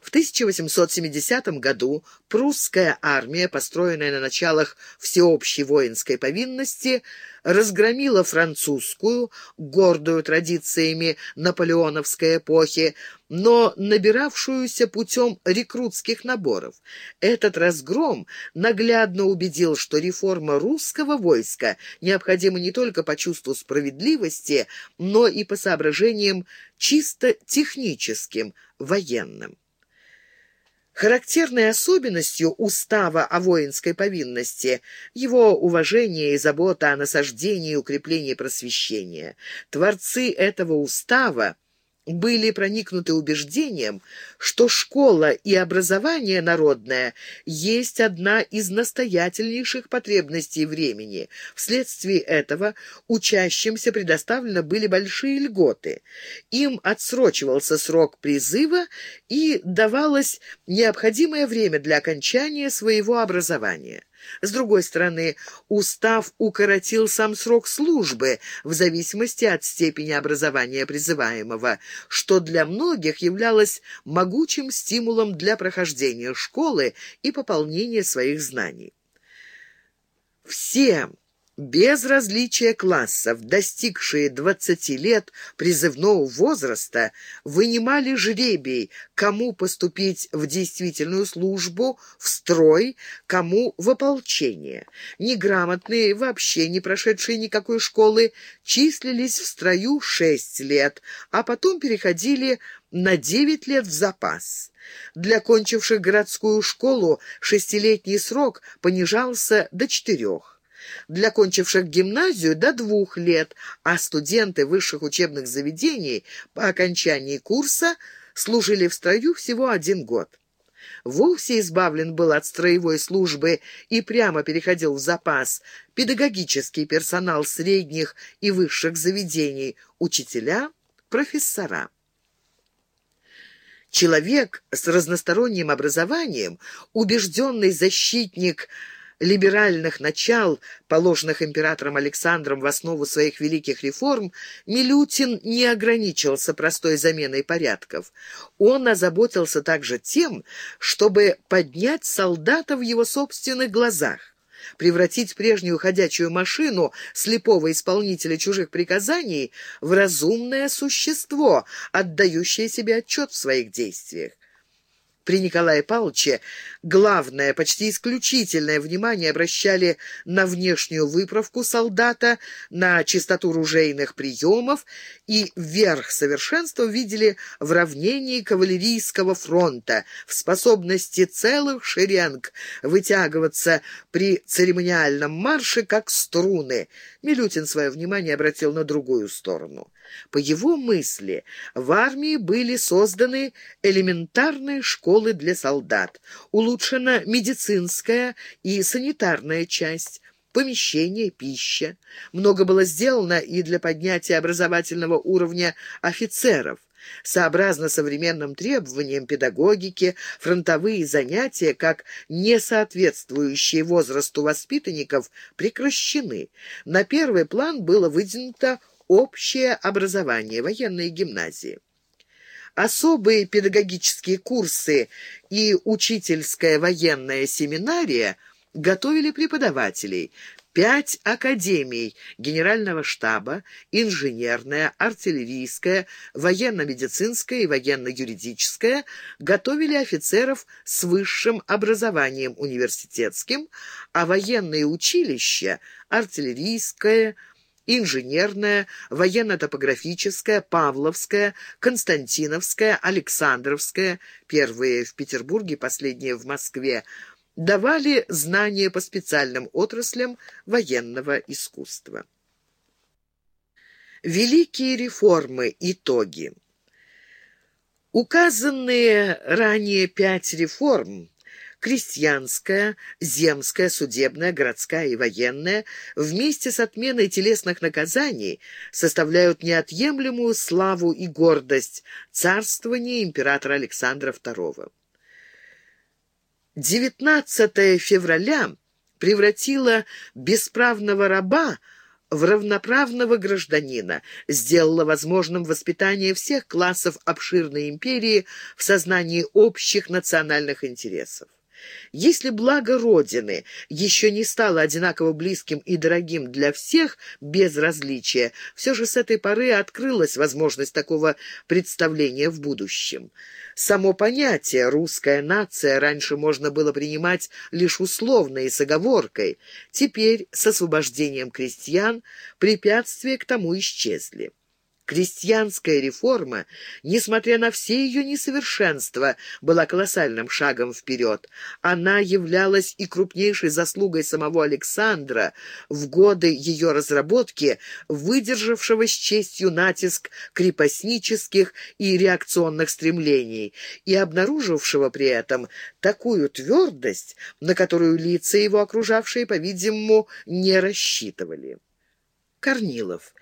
В 1870 году прусская армия, построенная на началах всеобщей воинской повинности, разгромила французскую, гордую традициями наполеоновской эпохи, но набиравшуюся путем рекрутских наборов. Этот разгром наглядно убедил, что реформа русского войска необходима не только по чувству справедливости, но и по соображениям чисто техническим, военным. Характерной особенностью устава о воинской повинности его уважение и забота о насаждении и укреплении просвещения. Творцы этого устава были проникнуты убеждением, что школа и образование народное есть одна из настоятельнейших потребностей времени. Вследствие этого учащимся предоставлены были большие льготы. Им отсрочивался срок призыва и давалось необходимое время для окончания своего образования. С другой стороны, устав укоротил сам срок службы в зависимости от степени образования призываемого, что для многих являлось могучим стимулом для прохождения школы и пополнения своих знаний. Все без различия классов, достигшие 20 лет призывного возраста, вынимали жребий, кому поступить в действительную службу, в строй, кому в ополчение. Неграмотные, вообще не прошедшие никакой школы, числились в строю 6 лет, а потом переходили на 9 лет в запас. Для кончивших городскую школу шестилетний срок понижался до четырех для кончивших гимназию до двух лет, а студенты высших учебных заведений по окончании курса служили в строю всего один год. Вовсе избавлен был от строевой службы и прямо переходил в запас педагогический персонал средних и высших заведений, учителя, профессора. Человек с разносторонним образованием, убежденный защитник – либеральных начал, положенных императором Александром в основу своих великих реформ, Милютин не ограничился простой заменой порядков. Он озаботился также тем, чтобы поднять солдата в его собственных глазах превратить прежнюю ходячую машину слепого исполнителя чужих приказаний в разумное существо, отдающее себе отчет в своих действиях. При Николае Павловиче главное, почти исключительное внимание обращали на внешнюю выправку солдата, на чистоту ружейных приемов и верх совершенства видели в равнении кавалерийского фронта, в способности целых шеренг вытягиваться при церемониальном марше, как струны. Милютин свое внимание обратил на другую сторону. По его мысли, в армии были созданы элементарные школы для солдат, улучшена медицинская и санитарная часть, помещение, пища. Много было сделано и для поднятия образовательного уровня офицеров. Сообразно современным требованиям педагогики, фронтовые занятия, как не соответствующие возрасту воспитанников, прекращены. На первый план было выдвинуто общее образование, военные гимназии. Особые педагогические курсы и учительская военная семинария готовили преподавателей. Пять академий Генерального штаба, инженерная, артиллерийская, военно-медицинская и военно-юридическая готовили офицеров с высшим образованием университетским, а военные училища, артиллерийское, инженерная, военно-топографическая, Павловская, Константиновская, Александровская, первые в Петербурге, последние в Москве, давали знания по специальным отраслям военного искусства. Великие реформы. Итоги. Указанные ранее пять реформ крестьянская, земская, судебная, городская и военная, вместе с отменой телесных наказаний составляют неотъемлемую славу и гордость царствования императора Александра II. 19 февраля превратило бесправного раба в равноправного гражданина, сделала возможным воспитание всех классов обширной империи в сознании общих национальных интересов. Если благо Родины еще не стало одинаково близким и дорогим для всех без различия, все же с этой поры открылась возможность такого представления в будущем. Само понятие «русская нация» раньше можно было принимать лишь условно и с оговоркой. Теперь, с освобождением крестьян, препятствия к тому исчезли. Крестьянская реформа, несмотря на все ее несовершенства, была колоссальным шагом вперед. Она являлась и крупнейшей заслугой самого Александра в годы ее разработки, выдержавшего с честью натиск крепостнических и реакционных стремлений и обнаружившего при этом такую твердость, на которую лица его окружавшие, по-видимому, не рассчитывали. Корнилов.